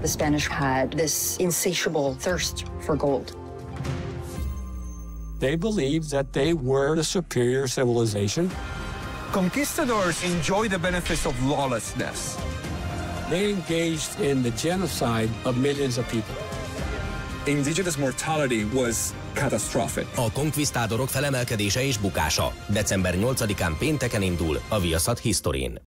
The Spanish had this insatiable thirst for gold. They believed that they were the superior civilization. Conquistadors enjoy the benefits of lawlessness. They engaged in the genocide of millions of people. Indigenous mortality was catastrophic. A konkvisztádorok felemelkedése és bukása. December 8-án pénteken indul a Viasat Historyn.